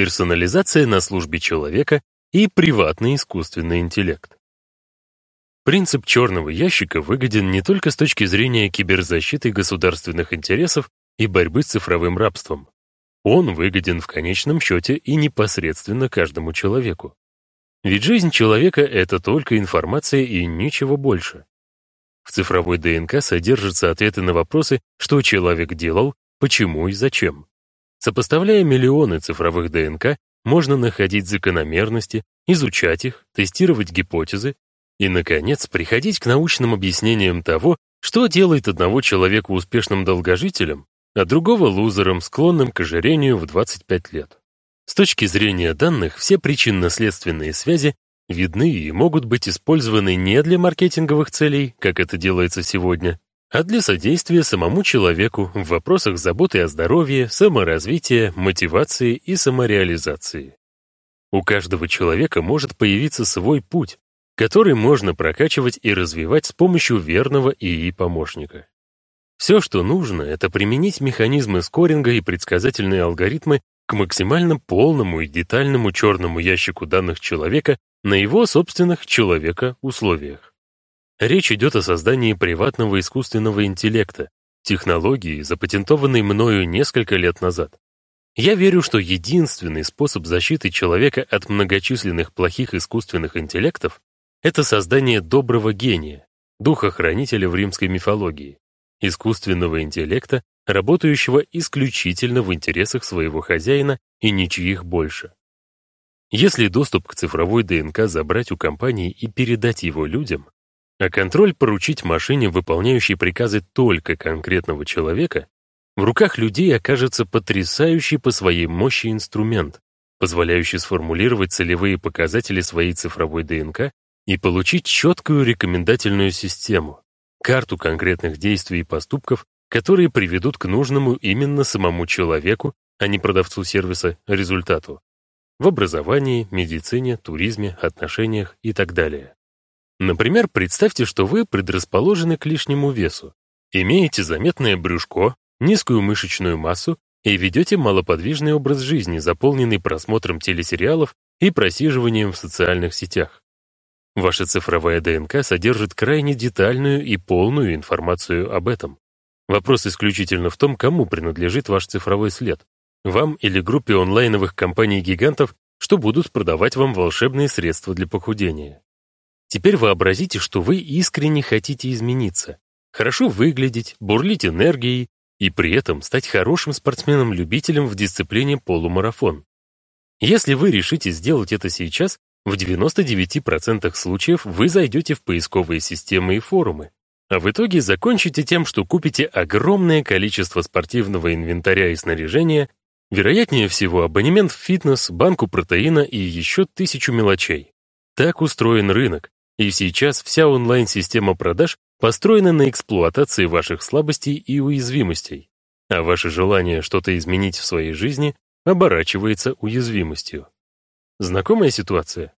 персонализация на службе человека и приватный искусственный интеллект. Принцип черного ящика выгоден не только с точки зрения киберзащиты государственных интересов и борьбы с цифровым рабством. Он выгоден в конечном счете и непосредственно каждому человеку. Ведь жизнь человека — это только информация и ничего больше. В цифровой ДНК содержатся ответы на вопросы, что человек делал, почему и зачем. Сопоставляя миллионы цифровых ДНК, можно находить закономерности, изучать их, тестировать гипотезы и, наконец, приходить к научным объяснениям того, что делает одного человека успешным долгожителем, а другого лузером, склонным к ожирению в 25 лет. С точки зрения данных, все причинно-следственные связи видны и могут быть использованы не для маркетинговых целей, как это делается сегодня, а для содействия самому человеку в вопросах заботы о здоровье, саморазвития, мотивации и самореализации. У каждого человека может появиться свой путь, который можно прокачивать и развивать с помощью верного ИИ-помощника. Все, что нужно, это применить механизмы скоринга и предсказательные алгоритмы к максимально полному и детальному черному ящику данных человека на его собственных человека условиях. Речь идет о создании приватного искусственного интеллекта, технологии, запатентованной мною несколько лет назад. Я верю, что единственный способ защиты человека от многочисленных плохих искусственных интеллектов — это создание доброго гения, духа-хранителя в римской мифологии, искусственного интеллекта, работающего исключительно в интересах своего хозяина и ничьих больше. Если доступ к цифровой ДНК забрать у компании и передать его людям, а контроль поручить машине, выполняющей приказы только конкретного человека, в руках людей окажется потрясающий по своей мощи инструмент, позволяющий сформулировать целевые показатели своей цифровой ДНК и получить четкую рекомендательную систему, карту конкретных действий и поступков, которые приведут к нужному именно самому человеку, а не продавцу сервиса, результату. В образовании, медицине, туризме, отношениях и так далее. Например, представьте, что вы предрасположены к лишнему весу, имеете заметное брюшко, низкую мышечную массу и ведете малоподвижный образ жизни, заполненный просмотром телесериалов и просиживанием в социальных сетях. Ваша цифровая ДНК содержит крайне детальную и полную информацию об этом. Вопрос исключительно в том, кому принадлежит ваш цифровой след. Вам или группе онлайновых компаний-гигантов, что будут продавать вам волшебные средства для похудения. Теперь вообразите, что вы искренне хотите измениться, хорошо выглядеть, бурлить энергией и при этом стать хорошим спортсменом-любителем в дисциплине полумарафон. Если вы решите сделать это сейчас, в 99% случаев вы зайдете в поисковые системы и форумы, а в итоге закончите тем, что купите огромное количество спортивного инвентаря и снаряжения, вероятнее всего абонемент в фитнес, банку протеина и еще тысячу мелочей. Так устроен рынок, и сейчас вся онлайн-система продаж построена на эксплуатации ваших слабостей и уязвимостей, а ваше желание что-то изменить в своей жизни оборачивается уязвимостью. Знакомая ситуация?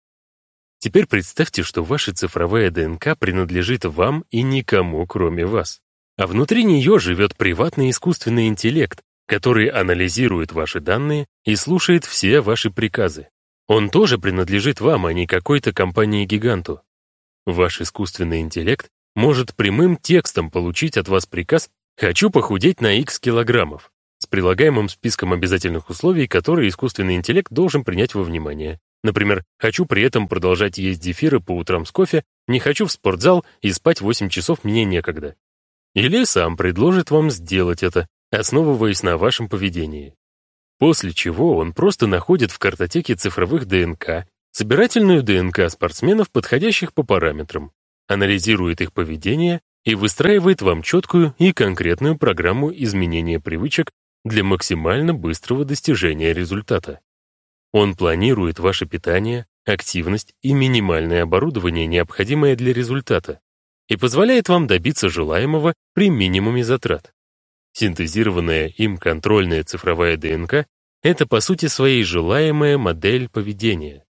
Теперь представьте, что ваша цифровая ДНК принадлежит вам и никому, кроме вас. А внутри нее живет приватный искусственный интеллект, который анализирует ваши данные и слушает все ваши приказы. Он тоже принадлежит вам, а не какой-то компании-гиганту. Ваш искусственный интеллект может прямым текстом получить от вас приказ «хочу похудеть на X килограммов» с прилагаемым списком обязательных условий, которые искусственный интеллект должен принять во внимание. Например, хочу при этом продолжать есть дефиры по утрам с кофе, не хочу в спортзал и спать 8 часов мне некогда. Или сам предложит вам сделать это, основываясь на вашем поведении. После чего он просто находит в картотеке цифровых ДНК собирательную ДНК спортсменов, подходящих по параметрам, анализирует их поведение и выстраивает вам четкую и конкретную программу изменения привычек для максимально быстрого достижения результата. Он планирует ваше питание, активность и минимальное оборудование, необходимое для результата, и позволяет вам добиться желаемого при минимуме затрат. Синтезированная им контрольная цифровая ДНК — это по сути своей желаемая модель поведения.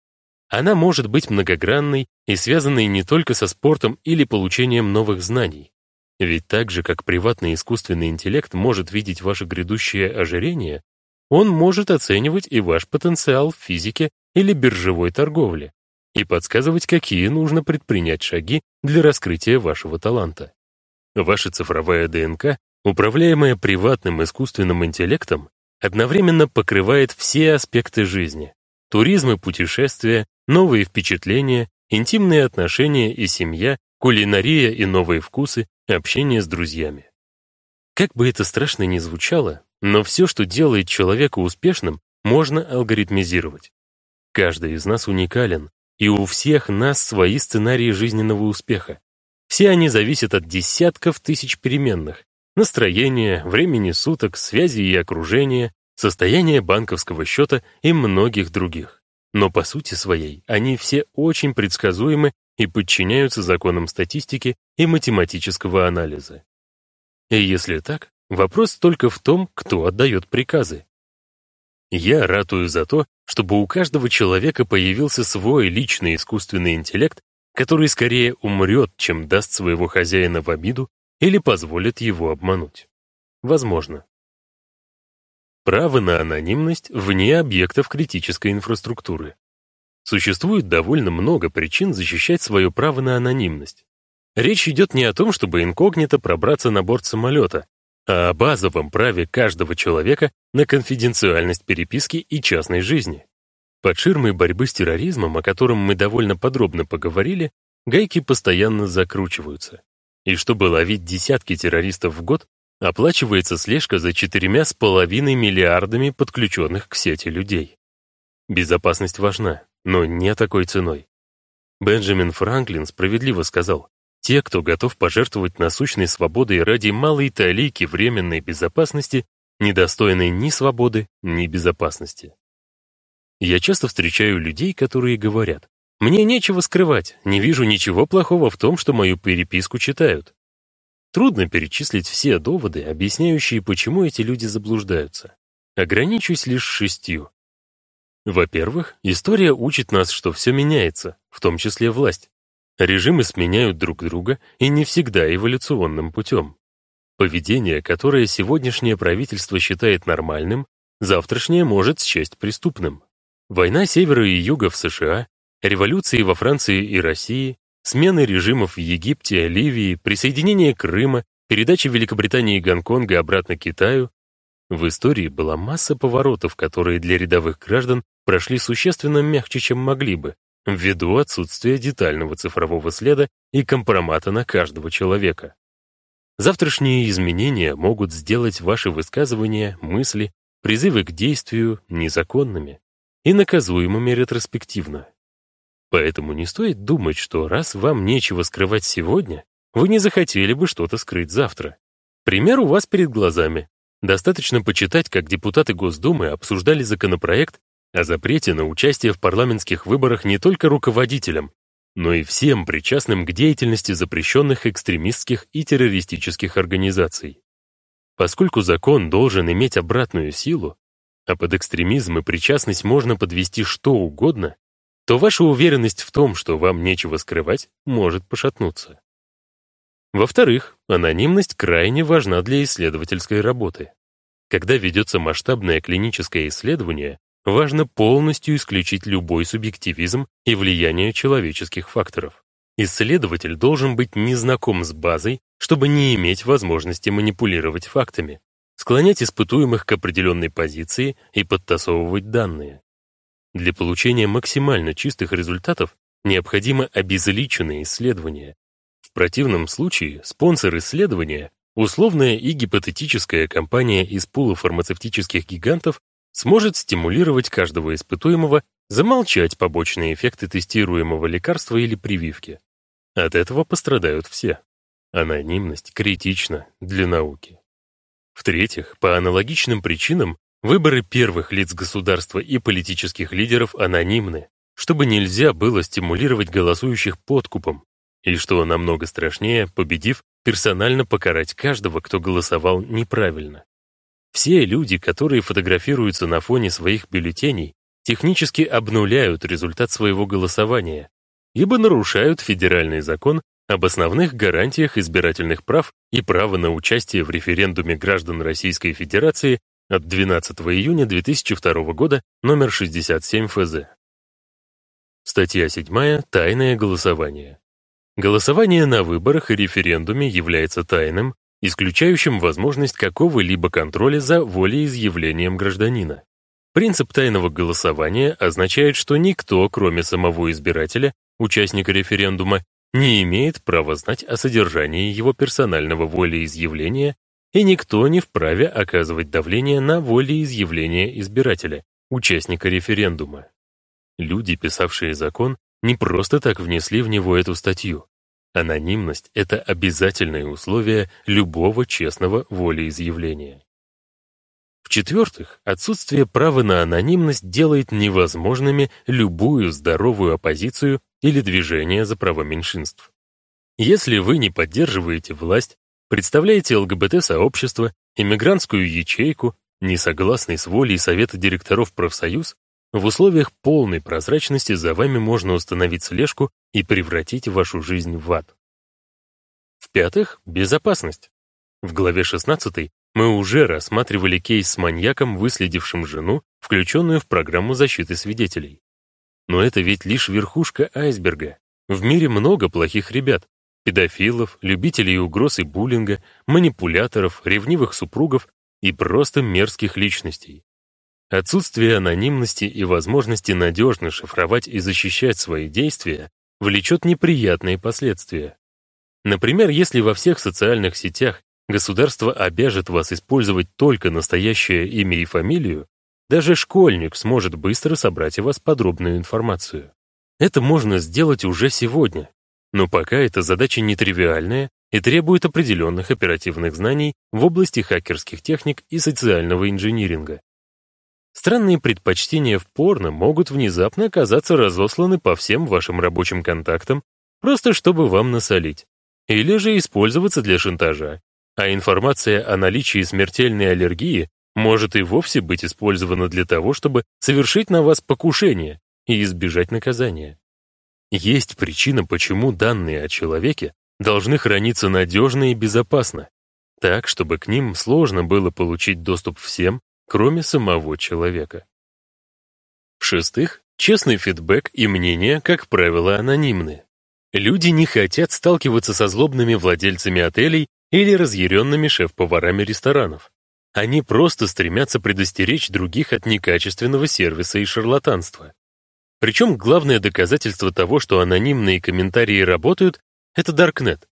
Она может быть многогранной и связанной не только со спортом или получением новых знаний. Ведь так же, как приватный искусственный интеллект может видеть ваше грядущее ожирение, он может оценивать и ваш потенциал в физике или биржевой торговле и подсказывать, какие нужно предпринять шаги для раскрытия вашего таланта. Ваша цифровая ДНК, управляемая приватным искусственным интеллектом, одновременно покрывает все аспекты жизни — туризм и путешествия, новые впечатления, интимные отношения и семья, кулинария и новые вкусы, общение с друзьями. Как бы это страшно ни звучало, но все, что делает человека успешным, можно алгоритмизировать. Каждый из нас уникален, и у всех нас свои сценарии жизненного успеха. Все они зависят от десятков тысяч переменных, настроения, времени суток, связи и окружения, состояния банковского счета и многих других. Но по сути своей они все очень предсказуемы и подчиняются законам статистики и математического анализа. И если так, вопрос только в том, кто отдает приказы. Я ратую за то, чтобы у каждого человека появился свой личный искусственный интеллект, который скорее умрет, чем даст своего хозяина в обиду или позволит его обмануть. Возможно. Право на анонимность вне объектов критической инфраструктуры. Существует довольно много причин защищать свое право на анонимность. Речь идет не о том, чтобы инкогнито пробраться на борт самолета, а о базовом праве каждого человека на конфиденциальность переписки и частной жизни. Под ширмой борьбы с терроризмом, о котором мы довольно подробно поговорили, гайки постоянно закручиваются. И чтобы ловить десятки террористов в год, оплачивается слежка за четырьмя с половиной миллиардами подключенных к сети людей. Безопасность важна, но не такой ценой. Бенджамин Франклин справедливо сказал, те, кто готов пожертвовать насущной свободой ради малой талики временной безопасности, недостойны ни свободы, ни безопасности. Я часто встречаю людей, которые говорят, мне нечего скрывать, не вижу ничего плохого в том, что мою переписку читают. Трудно перечислить все доводы, объясняющие, почему эти люди заблуждаются. Ограничусь лишь шестью. Во-первых, история учит нас, что все меняется, в том числе власть. Режимы сменяют друг друга и не всегда эволюционным путем. Поведение, которое сегодняшнее правительство считает нормальным, завтрашнее может счесть преступным. Война севера и юга в США революции во Франции и России, смены режимов в Египте, Ливии, присоединение Крыма, передача Великобритании и Гонконга обратно Китаю. В истории была масса поворотов, которые для рядовых граждан прошли существенно мягче, чем могли бы, ввиду отсутствия детального цифрового следа и компромата на каждого человека. Завтрашние изменения могут сделать ваши высказывания, мысли, призывы к действию незаконными и наказуемыми ретроспективно. Поэтому не стоит думать, что раз вам нечего скрывать сегодня, вы не захотели бы что-то скрыть завтра. Пример у вас перед глазами. Достаточно почитать, как депутаты Госдумы обсуждали законопроект о запрете на участие в парламентских выборах не только руководителям, но и всем причастным к деятельности запрещенных экстремистских и террористических организаций. Поскольку закон должен иметь обратную силу, а под экстремизм и причастность можно подвести что угодно, то ваша уверенность в том, что вам нечего скрывать, может пошатнуться. Во-вторых, анонимность крайне важна для исследовательской работы. Когда ведется масштабное клиническое исследование, важно полностью исключить любой субъективизм и влияние человеческих факторов. Исследователь должен быть незнаком с базой, чтобы не иметь возможности манипулировать фактами, склонять испытуемых к определенной позиции и подтасовывать данные. Для получения максимально чистых результатов необходимо обезличенное исследование. В противном случае спонсор исследования, условная и гипотетическая компания из пула фармацевтических гигантов, сможет стимулировать каждого испытуемого замолчать побочные эффекты тестируемого лекарства или прививки. От этого пострадают все. Анонимность критична для науки. В-третьих, по аналогичным причинам Выборы первых лиц государства и политических лидеров анонимны, чтобы нельзя было стимулировать голосующих подкупом, и, что намного страшнее, победив, персонально покарать каждого, кто голосовал неправильно. Все люди, которые фотографируются на фоне своих бюллетеней, технически обнуляют результат своего голосования, ибо нарушают федеральный закон об основных гарантиях избирательных прав и права на участие в референдуме граждан Российской Федерации от 12 июня 2002 года, номер 67 ФЗ. Статья 7. Тайное голосование. Голосование на выборах и референдуме является тайным, исключающим возможность какого-либо контроля за волеизъявлением гражданина. Принцип тайного голосования означает, что никто, кроме самого избирателя, участника референдума, не имеет права знать о содержании его персонального волеизъявления, и никто не вправе оказывать давление на волеизъявление избирателя, участника референдума. Люди, писавшие закон, не просто так внесли в него эту статью. Анонимность — это обязательное условие любого честного волеизъявления. В-четвертых, отсутствие права на анонимность делает невозможными любую здоровую оппозицию или движение за права меньшинств. Если вы не поддерживаете власть, представляете ЛГБТ-сообщество, иммигрантскую ячейку, не согласный с волей Совета директоров профсоюз, в условиях полной прозрачности за вами можно установить слежку и превратить вашу жизнь в ад. В-пятых, безопасность. В главе 16 мы уже рассматривали кейс с маньяком, выследившим жену, включенную в программу защиты свидетелей. Но это ведь лишь верхушка айсберга. В мире много плохих ребят. Педофилов, любителей угроз и буллинга, манипуляторов, ревнивых супругов и просто мерзких личностей. Отсутствие анонимности и возможности надежно шифровать и защищать свои действия влечет неприятные последствия. Например, если во всех социальных сетях государство обяжет вас использовать только настоящее имя и фамилию, даже школьник сможет быстро собрать о вас подробную информацию. Это можно сделать уже сегодня, но пока эта задача нетривиальная и требует определенных оперативных знаний в области хакерских техник и социального инжиниринга. Странные предпочтения в порно могут внезапно оказаться разосланы по всем вашим рабочим контактам, просто чтобы вам насолить, или же использоваться для шантажа. А информация о наличии смертельной аллергии может и вовсе быть использована для того, чтобы совершить на вас покушение и избежать наказания. Есть причина, почему данные о человеке должны храниться надежно и безопасно, так, чтобы к ним сложно было получить доступ всем, кроме самого человека. В-шестых, честный фидбэк и мнения, как правило, анонимны. Люди не хотят сталкиваться со злобными владельцами отелей или разъяренными шеф-поварами ресторанов. Они просто стремятся предостеречь других от некачественного сервиса и шарлатанства. Причем главное доказательство того, что анонимные комментарии работают, это Darknet.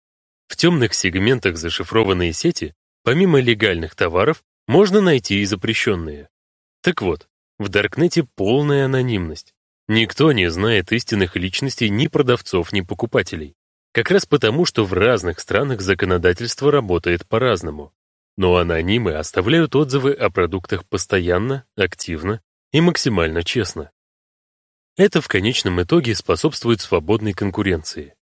В темных сегментах зашифрованные сети, помимо легальных товаров, можно найти и запрещенные. Так вот, в Даркнете полная анонимность. Никто не знает истинных личностей ни продавцов, ни покупателей. Как раз потому, что в разных странах законодательство работает по-разному. Но анонимы оставляют отзывы о продуктах постоянно, активно и максимально честно. Это в конечном итоге способствует свободной конкуренции.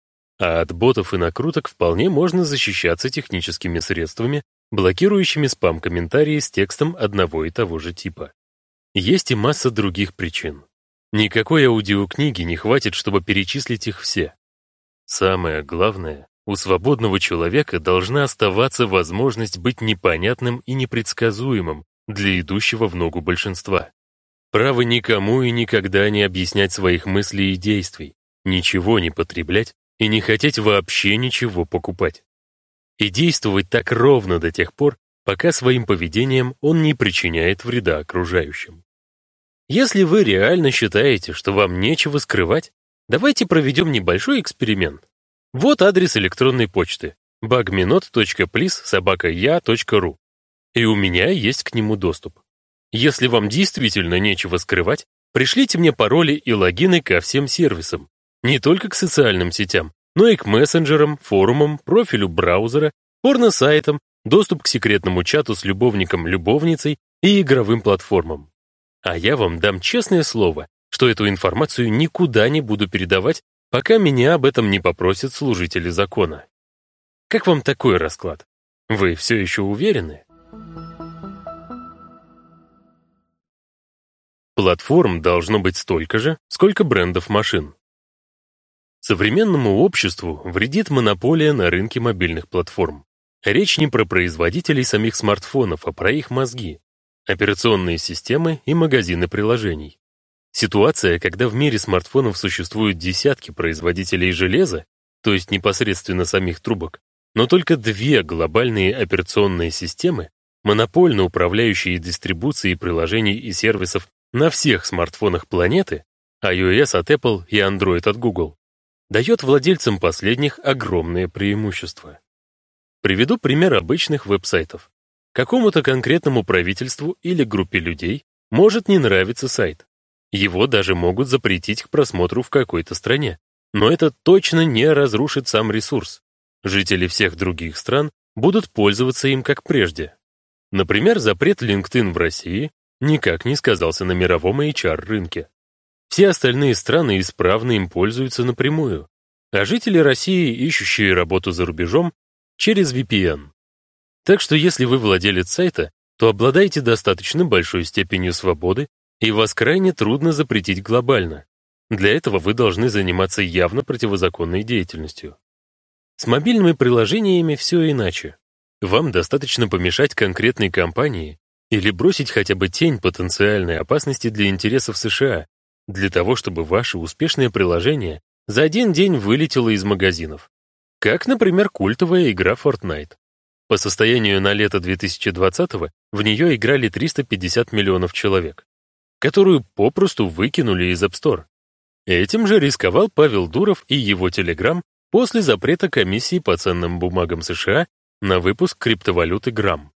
А от ботов и накруток вполне можно защищаться техническими средствами, блокирующими спам-комментарии с текстом одного и того же типа. Есть и масса других причин. Никакой аудиокниги не хватит, чтобы перечислить их все. Самое главное, у свободного человека должна оставаться возможность быть непонятным и непредсказуемым для идущего в ногу большинства. Право никому и никогда не объяснять своих мыслей и действий, ничего не потреблять и не хотеть вообще ничего покупать и действовать так ровно до тех пор, пока своим поведением он не причиняет вреда окружающим. Если вы реально считаете, что вам нечего скрывать, давайте проведем небольшой эксперимент. Вот адрес электронной почты bagminot.plis.sobaka.ya.ru и у меня есть к нему доступ. Если вам действительно нечего скрывать, пришлите мне пароли и логины ко всем сервисам, не только к социальным сетям, но и к мессенджерам, форумам, профилю браузера, порно-сайтам, доступ к секретному чату с любовником-любовницей и игровым платформам. А я вам дам честное слово, что эту информацию никуда не буду передавать, пока меня об этом не попросят служители закона. Как вам такой расклад? Вы все еще уверены? Платформ должно быть столько же, сколько брендов машин. Современному обществу вредит монополия на рынке мобильных платформ. Речь не про производителей самих смартфонов, а про их мозги. операционные системы и магазины приложений. Ситуация, когда в мире смартфонов существуют десятки производителей железа, то есть непосредственно самих трубок, но только две глобальные операционные системы, монопольно управляющие дистрибуцией приложений и сервисов на всех смартфонах планеты, iOS от Apple и Android от Google, дает владельцам последних огромное преимущество. Приведу пример обычных веб-сайтов. Какому-то конкретному правительству или группе людей может не нравиться сайт. Его даже могут запретить к просмотру в какой-то стране. Но это точно не разрушит сам ресурс. Жители всех других стран будут пользоваться им как прежде. Например, запрет LinkedIn в России никак не сказался на мировом HR-рынке. Все остальные страны исправно им пользуются напрямую, а жители России, ищущие работу за рубежом, через VPN. Так что если вы владелец сайта, то обладаете достаточно большой степенью свободы, и вас крайне трудно запретить глобально. Для этого вы должны заниматься явно противозаконной деятельностью. С мобильными приложениями все иначе. Вам достаточно помешать конкретной компании или бросить хотя бы тень потенциальной опасности для интересов США, для того, чтобы ваше успешное приложение за один день вылетело из магазинов. Как, например, культовая игра Fortnite. По состоянию на лето 2020-го в нее играли 350 миллионов человек, которую попросту выкинули из App Store. Этим же рисковал Павел Дуров и его Telegram после запрета комиссии по ценным бумагам США на выпуск криптовалюты Грамм.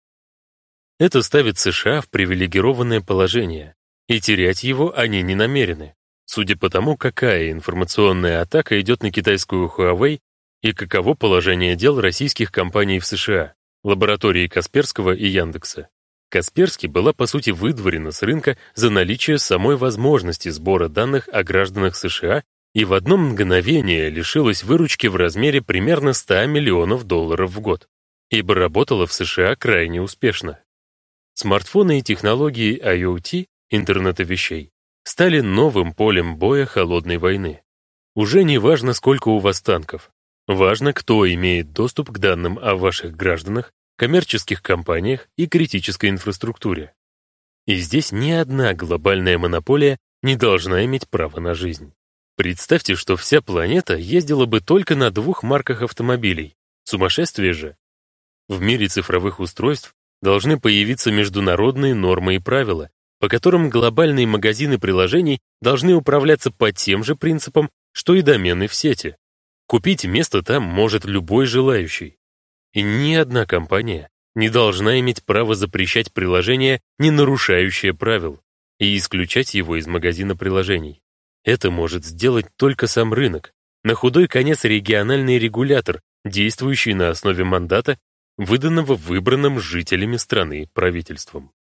Это ставит США в привилегированное положение, и терять его они не намерены, судя по тому, какая информационная атака идет на китайскую Huawei и каково положение дел российских компаний в США, лаборатории Касперского и Яндекса. Касперский была по сути выдворена с рынка за наличие самой возможности сбора данных о гражданах США и в одно мгновение лишилась выручки в размере примерно 100 миллионов долларов в год, ибо работала в США крайне успешно. Смартфоны и технологии IoT, интернета вещей, стали новым полем боя холодной войны. Уже не важно, сколько у вас танков, Важно, кто имеет доступ к данным о ваших гражданах, коммерческих компаниях и критической инфраструктуре. И здесь ни одна глобальная монополия не должна иметь права на жизнь. Представьте, что вся планета ездила бы только на двух марках автомобилей. Сумасшествие же. В мире цифровых устройств должны появиться международные нормы и правила, по которым глобальные магазины приложений должны управляться по тем же принципам, что и домены в сети. Купить место там может любой желающий. И ни одна компания не должна иметь право запрещать приложение, не нарушающее правил, и исключать его из магазина приложений. Это может сделать только сам рынок, на худой конец региональный регулятор, действующий на основе мандата, выданного выбранным жителями страны правительством.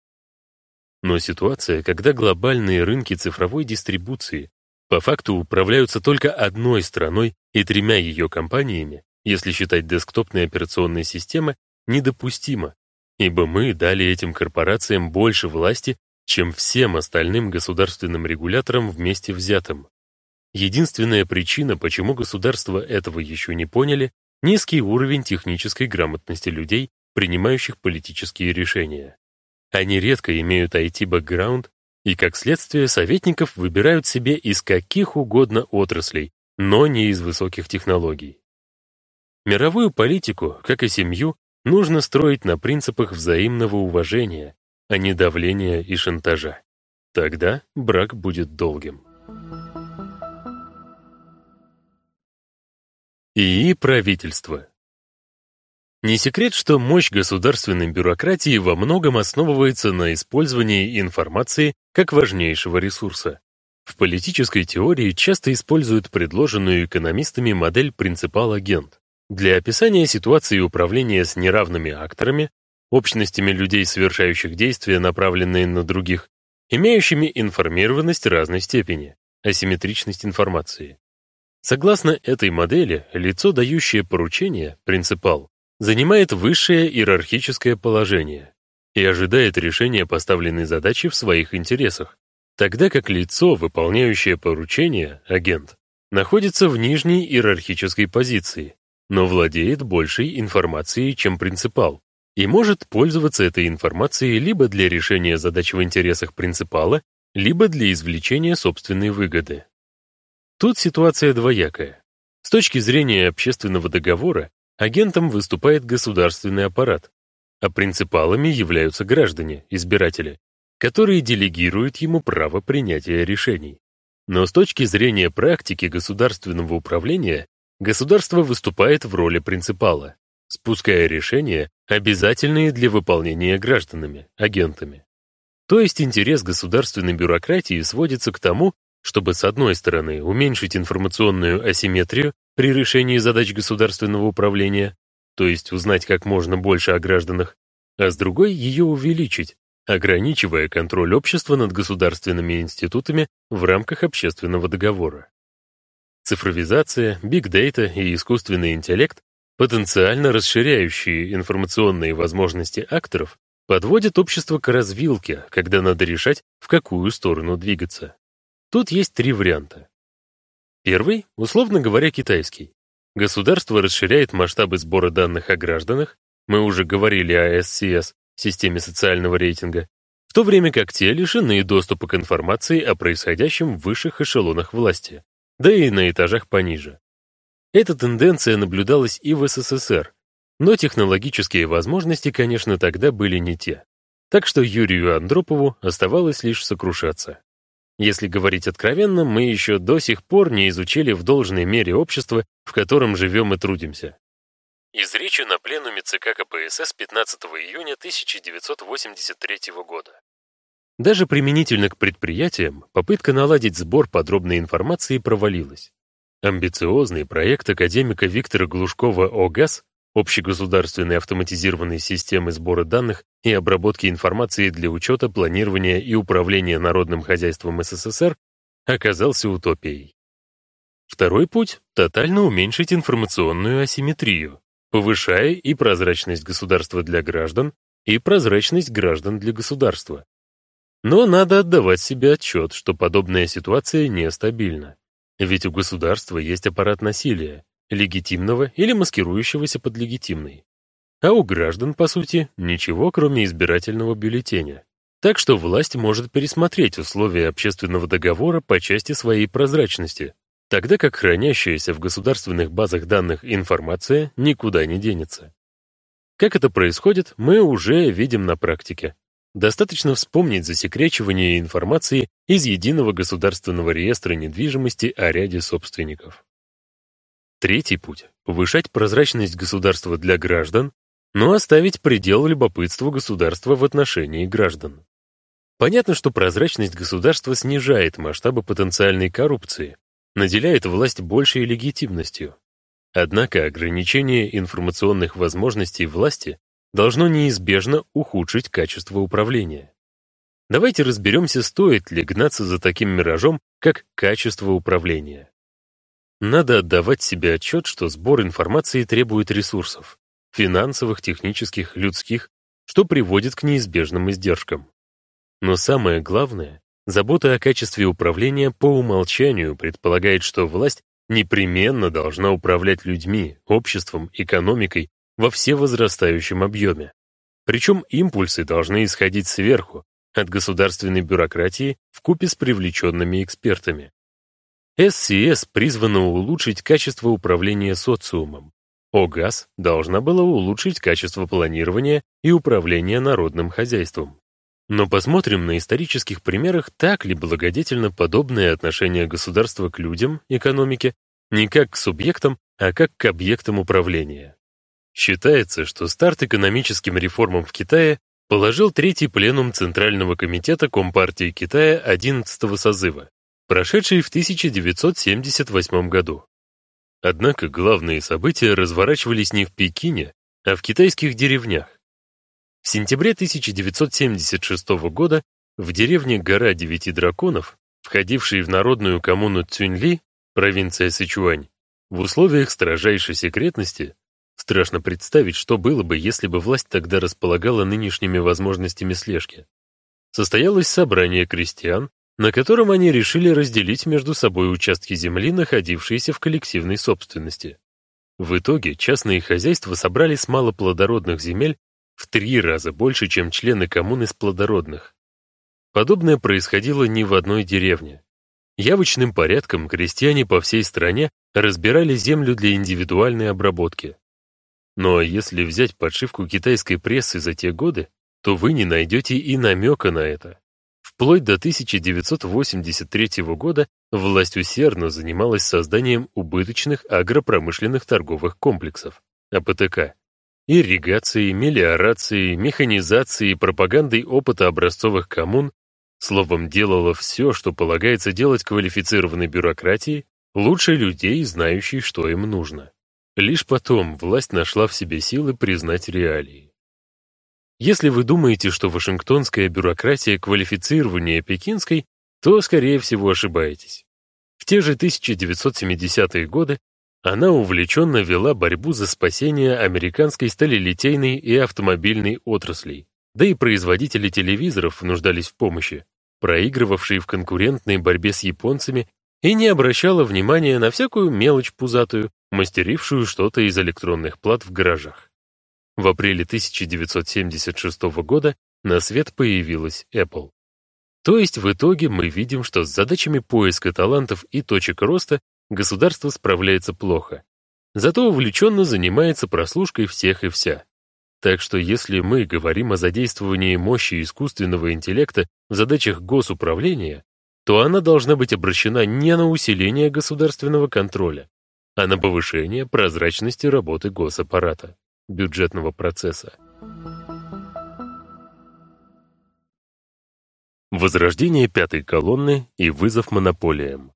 Но ситуация, когда глобальные рынки цифровой дистрибуции по факту управляются только одной страной и тремя ее компаниями, если считать десктопные операционные системы, недопустимо, ибо мы дали этим корпорациям больше власти, чем всем остальным государственным регуляторам вместе взятым. Единственная причина, почему государства этого еще не поняли, низкий уровень технической грамотности людей, принимающих политические решения. Они редко имеют IT-бэкграунд и, как следствие, советников выбирают себе из каких угодно отраслей, но не из высоких технологий. Мировую политику, как и семью, нужно строить на принципах взаимного уважения, а не давления и шантажа. Тогда брак будет долгим. И правительство. Не секрет, что мощь государственной бюрократии во многом основывается на использовании информации как важнейшего ресурса. В политической теории часто используют предложенную экономистами модель принципал-агент для описания ситуации управления с неравными акторами, общностями людей, совершающих действия, направленные на других, имеющими информированность разной степени, асимметричность информации. Согласно этой модели, лицо, дающее поручение, принципал, занимает высшее иерархическое положение и ожидает решения поставленной задачи в своих интересах, тогда как лицо, выполняющее поручение, агент, находится в нижней иерархической позиции, но владеет большей информацией, чем принципал, и может пользоваться этой информацией либо для решения задач в интересах принципала, либо для извлечения собственной выгоды. Тут ситуация двоякая. С точки зрения общественного договора, агентом выступает государственный аппарат, а принципалами являются граждане, избиратели, которые делегируют ему право принятия решений. Но с точки зрения практики государственного управления, государство выступает в роли принципала, спуская решения, обязательные для выполнения гражданами, агентами. То есть интерес государственной бюрократии сводится к тому, чтобы с одной стороны уменьшить информационную асимметрию при решении задач государственного управления, то есть узнать как можно больше о гражданах, а с другой ее увеличить, ограничивая контроль общества над государственными институтами в рамках общественного договора. Цифровизация, биг-дейта и искусственный интеллект, потенциально расширяющие информационные возможности акторов, подводят общество к развилке, когда надо решать, в какую сторону двигаться. Тут есть три варианта. Первый, условно говоря, китайский. Государство расширяет масштабы сбора данных о гражданах, мы уже говорили о SCS, системе социального рейтинга, в то время как те лишены доступа к информации о происходящем в высших эшелонах власти, да и на этажах пониже. Эта тенденция наблюдалась и в СССР, но технологические возможности, конечно, тогда были не те. Так что Юрию Андропову оставалось лишь сокрушаться. Если говорить откровенно, мы еще до сих пор не изучили в должной мере общество, в котором живем и трудимся. Из речи на пленуме ЦК КПСС 15 июня 1983 года. Даже применительно к предприятиям, попытка наладить сбор подробной информации провалилась. Амбициозный проект академика Виктора Глушкова ОГАЗ общегосударственной автоматизированной системы сбора данных и обработки информации для учета, планирования и управления народным хозяйством СССР, оказался утопией. Второй путь — тотально уменьшить информационную асимметрию, повышая и прозрачность государства для граждан, и прозрачность граждан для государства. Но надо отдавать себе отчет, что подобная ситуация нестабильна. Ведь у государства есть аппарат насилия, легитимного или маскирующегося под легитимный. А у граждан, по сути, ничего, кроме избирательного бюллетеня. Так что власть может пересмотреть условия общественного договора по части своей прозрачности, тогда как хранящаяся в государственных базах данных информация никуда не денется. Как это происходит, мы уже видим на практике. Достаточно вспомнить засекречивание информации из Единого государственного реестра недвижимости о ряде собственников. Третий путь — повышать прозрачность государства для граждан, но оставить предел любопытству государства в отношении граждан. Понятно, что прозрачность государства снижает масштабы потенциальной коррупции, наделяет власть большей легитимностью. Однако ограничение информационных возможностей власти должно неизбежно ухудшить качество управления. Давайте разберемся, стоит ли гнаться за таким миражом, как качество управления. Надо отдавать себе отчет, что сбор информации требует ресурсов — финансовых, технических, людских, что приводит к неизбежным издержкам. Но самое главное, забота о качестве управления по умолчанию предполагает, что власть непременно должна управлять людьми, обществом, экономикой во всевозрастающем объеме. Причем импульсы должны исходить сверху, от государственной бюрократии в купе с привлеченными экспертами. SCS призвана улучшить качество управления социумом. ОГАЗ должна была улучшить качество планирования и управления народным хозяйством. Но посмотрим на исторических примерах, так ли благодетельно подобное отношение государства к людям, экономике, не как к субъектам, а как к объектам управления. Считается, что старт экономическим реформам в Китае положил третий пленум Центрального комитета Компартии Китая 11 созыва, прошедший в 1978 году. Однако главные события разворачивались не в Пекине, а в китайских деревнях. В сентябре 1976 года в деревне Гора Девяти Драконов, входившей в народную коммуну Цюньли, провинция Сычуань, в условиях строжайшей секретности, страшно представить, что было бы, если бы власть тогда располагала нынешними возможностями слежки, состоялось собрание крестьян, на котором они решили разделить между собой участки земли, находившиеся в коллективной собственности. В итоге частные хозяйства собрали с малоплодородных земель в три раза больше, чем члены коммун из плодородных. Подобное происходило не в одной деревне. Явочным порядком крестьяне по всей стране разбирали землю для индивидуальной обработки. Но если взять подшивку китайской прессы за те годы, то вы не найдете и намека на это. Вплоть до 1983 года власть усердно занималась созданием убыточных агропромышленных торговых комплексов, АПТК, ирригацией, мелиорацией, механизацией, пропагандой опыта образцовых коммун Словом, делала все, что полагается делать квалифицированной бюрократии, лучше людей, знающей, что им нужно. Лишь потом власть нашла в себе силы признать реалии. Если вы думаете, что вашингтонская бюрократия квалифицированнее пекинской, то, скорее всего, ошибаетесь. В те же 1970-е годы она увлеченно вела борьбу за спасение американской сталелитейной и автомобильной отраслей, да и производители телевизоров нуждались в помощи, проигрывавшие в конкурентной борьбе с японцами, и не обращала внимания на всякую мелочь пузатую, мастерившую что-то из электронных плат в гаражах. В апреле 1976 года на свет появилась Apple. То есть в итоге мы видим, что с задачами поиска талантов и точек роста государство справляется плохо. Зато увлеченно занимается прослушкой всех и вся. Так что если мы говорим о задействовании мощи искусственного интеллекта в задачах госуправления, то она должна быть обращена не на усиление государственного контроля, а на повышение прозрачности работы госаппарата, бюджетного процесса. Возрождение пятой колонны и вызов монополиям.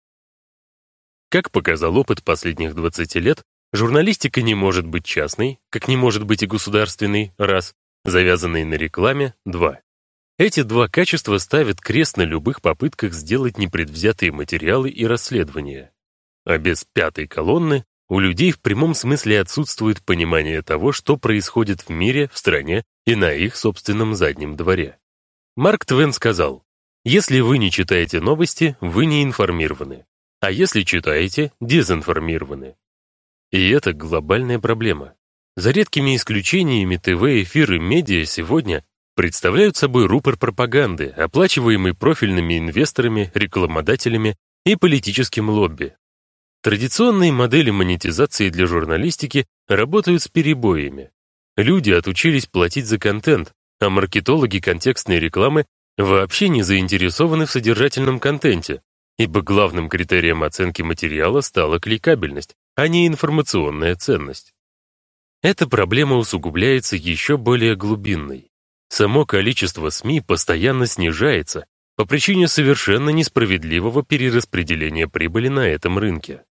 Как показал опыт последних 20 лет, Журналистика не может быть частной, как не может быть и государственной, раз, завязанной на рекламе, два. Эти два качества ставят крест на любых попытках сделать непредвзятые материалы и расследования. А без пятой колонны у людей в прямом смысле отсутствует понимание того, что происходит в мире, в стране и на их собственном заднем дворе. Марк Твен сказал, «Если вы не читаете новости, вы не информированы, а если читаете, дезинформированы. И это глобальная проблема. За редкими исключениями ТВ-эфиры медиа сегодня представляют собой рупор пропаганды, оплачиваемый профильными инвесторами, рекламодателями и политическим лобби. Традиционные модели монетизации для журналистики работают с перебоями. Люди отучились платить за контент, а маркетологи контекстной рекламы вообще не заинтересованы в содержательном контенте, ибо главным критерием оценки материала стала кликабельность, а не информационная ценность. Эта проблема усугубляется еще более глубинной. Само количество СМИ постоянно снижается по причине совершенно несправедливого перераспределения прибыли на этом рынке.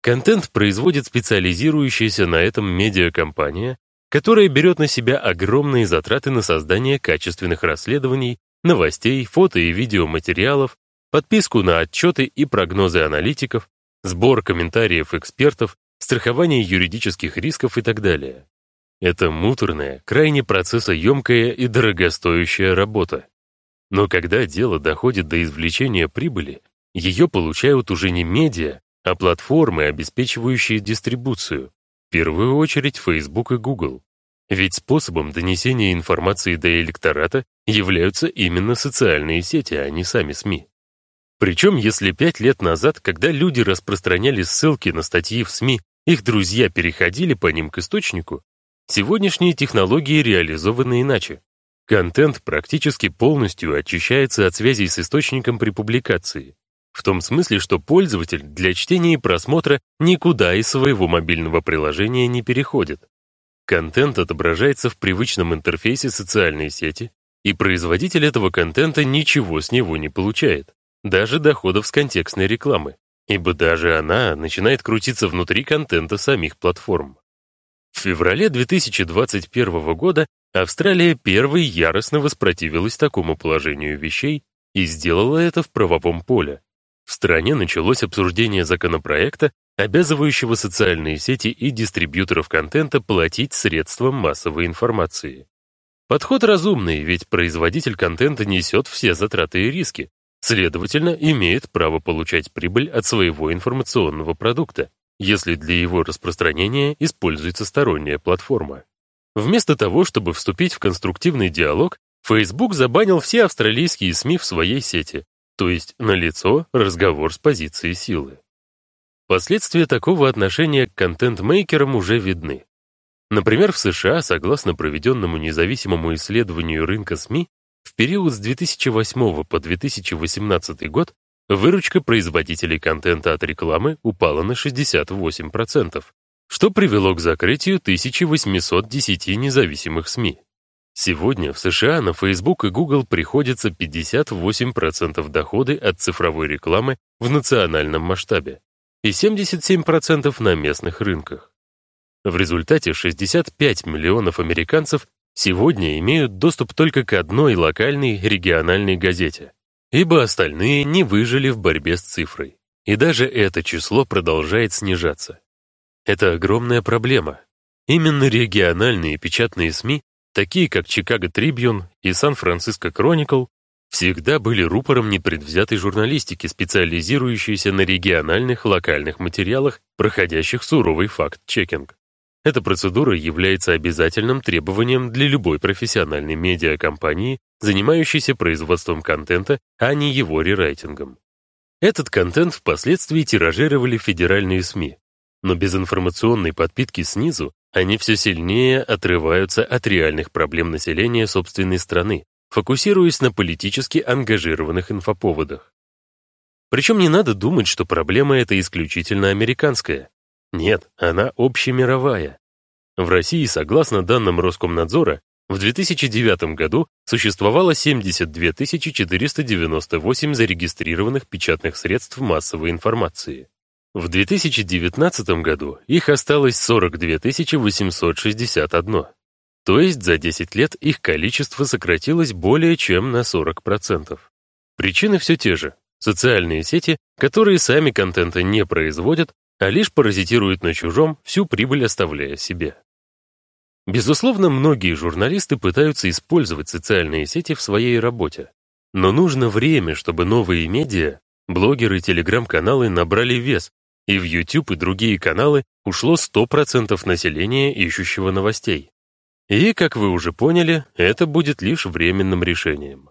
Контент производит специализирующаяся на этом медиакомпания, которая берет на себя огромные затраты на создание качественных расследований, новостей, фото и видеоматериалов, подписку на отчеты и прогнозы аналитиков, сбор комментариев экспертов, страхование юридических рисков и так далее. Это муторная, крайне процессоемкая и дорогостоящая работа. Но когда дело доходит до извлечения прибыли, ее получают уже не медиа, а платформы, обеспечивающие дистрибуцию, в первую очередь Facebook и Google. Ведь способом донесения информации до электората являются именно социальные сети, а не сами СМИ. Причем, если пять лет назад, когда люди распространяли ссылки на статьи в СМИ, их друзья переходили по ним к источнику, сегодняшние технологии реализованы иначе. Контент практически полностью очищается от связей с источником при публикации. В том смысле, что пользователь для чтения и просмотра никуда из своего мобильного приложения не переходит. Контент отображается в привычном интерфейсе социальной сети, и производитель этого контента ничего с него не получает даже доходов с контекстной рекламы, ибо даже она начинает крутиться внутри контента самих платформ. В феврале 2021 года Австралия первой яростно воспротивилась такому положению вещей и сделала это в правовом поле. В стране началось обсуждение законопроекта, обязывающего социальные сети и дистрибьюторов контента платить средствам массовой информации. Подход разумный, ведь производитель контента несет все затраты и риски, Следовательно, имеет право получать прибыль от своего информационного продукта, если для его распространения используется сторонняя платформа. Вместо того, чтобы вступить в конструктивный диалог, Facebook забанил все австралийские СМИ в своей сети, то есть налицо разговор с позиции силы. Последствия такого отношения к контент-мейкерам уже видны. Например, в США, согласно проведенному независимому исследованию рынка СМИ, в период с 2008 по 2018 год выручка производителей контента от рекламы упала на 68%, что привело к закрытию 1810 независимых СМИ. Сегодня в США на Facebook и Google приходится 58% доходы от цифровой рекламы в национальном масштабе и 77% на местных рынках. В результате 65 миллионов американцев сегодня имеют доступ только к одной локальной региональной газете, ибо остальные не выжили в борьбе с цифрой. И даже это число продолжает снижаться. Это огромная проблема. Именно региональные печатные СМИ, такие как Чикаго Трибьюн и Сан-Франциско Кроникл, всегда были рупором непредвзятой журналистики, специализирующейся на региональных локальных материалах, проходящих суровый факт-чекинг. Эта процедура является обязательным требованием для любой профессиональной медиакомпании, занимающейся производством контента, а не его рерайтингом. Этот контент впоследствии тиражировали федеральные СМИ, но без информационной подпитки снизу они все сильнее отрываются от реальных проблем населения собственной страны, фокусируясь на политически ангажированных инфоповодах. Причем не надо думать, что проблема эта исключительно американская. Нет, она общемировая. В России, согласно данным Роскомнадзора, в 2009 году существовало 72 498 зарегистрированных печатных средств массовой информации. В 2019 году их осталось 42 861. То есть за 10 лет их количество сократилось более чем на 40%. Причины все те же. Социальные сети, которые сами контента не производят, а лишь паразитируют на чужом, всю прибыль оставляя себе. Безусловно, многие журналисты пытаются использовать социальные сети в своей работе. Но нужно время, чтобы новые медиа, блогеры, телеграм-каналы набрали вес, и в YouTube и другие каналы ушло 100% населения, ищущего новостей. И, как вы уже поняли, это будет лишь временным решением.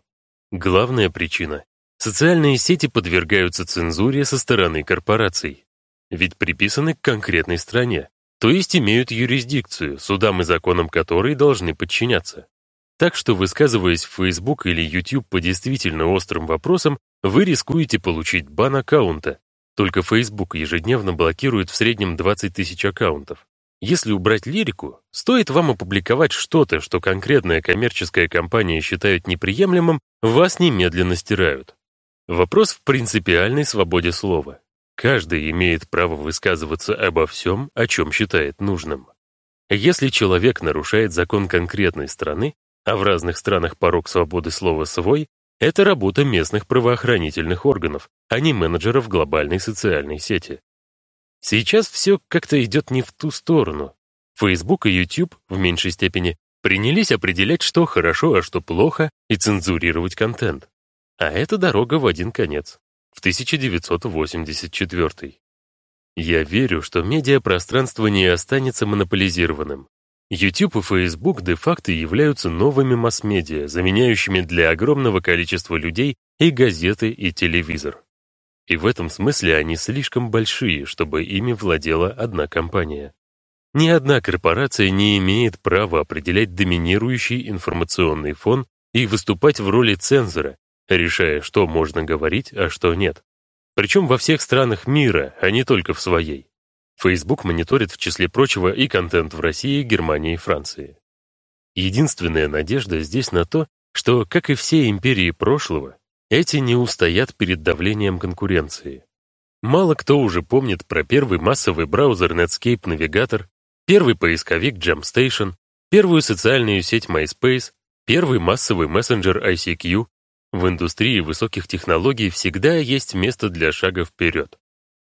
Главная причина — социальные сети подвергаются цензуре со стороны корпораций ведь приписаны к конкретной стране, то есть имеют юрисдикцию, судам и законам которой должны подчиняться. Так что, высказываясь в Facebook или YouTube по действительно острым вопросам, вы рискуете получить бан аккаунта. Только Facebook ежедневно блокирует в среднем 20 тысяч аккаунтов. Если убрать лирику, стоит вам опубликовать что-то, что конкретная коммерческая компания считает неприемлемым, вас немедленно стирают. Вопрос в принципиальной свободе слова. Каждый имеет право высказываться обо всем, о чем считает нужным. Если человек нарушает закон конкретной страны, а в разных странах порог свободы слова свой, это работа местных правоохранительных органов, а не менеджеров глобальной социальной сети. Сейчас все как-то идет не в ту сторону. Facebook и YouTube, в меньшей степени, принялись определять, что хорошо, а что плохо, и цензурировать контент. А это дорога в один конец в 1984. Я верю, что медиапространство не останется монополизированным. YouTube и Facebook де-факто являются новыми масс-медиа, заменяющими для огромного количества людей и газеты, и телевизор. И в этом смысле они слишком большие, чтобы ими владела одна компания. Ни одна корпорация не имеет права определять доминирующий информационный фон и выступать в роли цензора, решая, что можно говорить, а что нет. Причем во всех странах мира, а не только в своей. Facebook мониторит, в числе прочего, и контент в России, Германии и Франции. Единственная надежда здесь на то, что, как и все империи прошлого, эти не устоят перед давлением конкуренции. Мало кто уже помнит про первый массовый браузер Netscape Navigator, первый поисковик JamStation, первую социальную сеть MySpace, первый массовый мессенджер ICQ, в индустрии высоких технологий всегда есть место для шага вперед.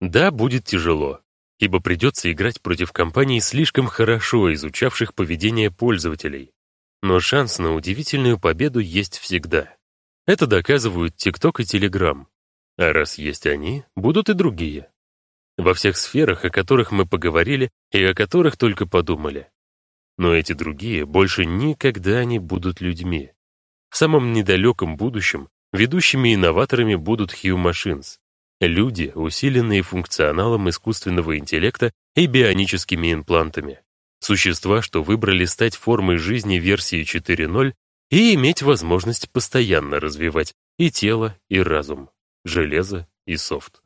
Да, будет тяжело, ибо придется играть против компаний, слишком хорошо изучавших поведение пользователей. Но шанс на удивительную победу есть всегда. Это доказывают TikTok и Telegram. А раз есть они, будут и другие. Во всех сферах, о которых мы поговорили и о которых только подумали. Но эти другие больше никогда не будут людьми. В самом недалеком будущем ведущими инноваторами будут Hue Machines, люди, усиленные функционалом искусственного интеллекта и бионическими имплантами. Существа, что выбрали стать формой жизни версии 4.0 и иметь возможность постоянно развивать и тело, и разум, железо и софт.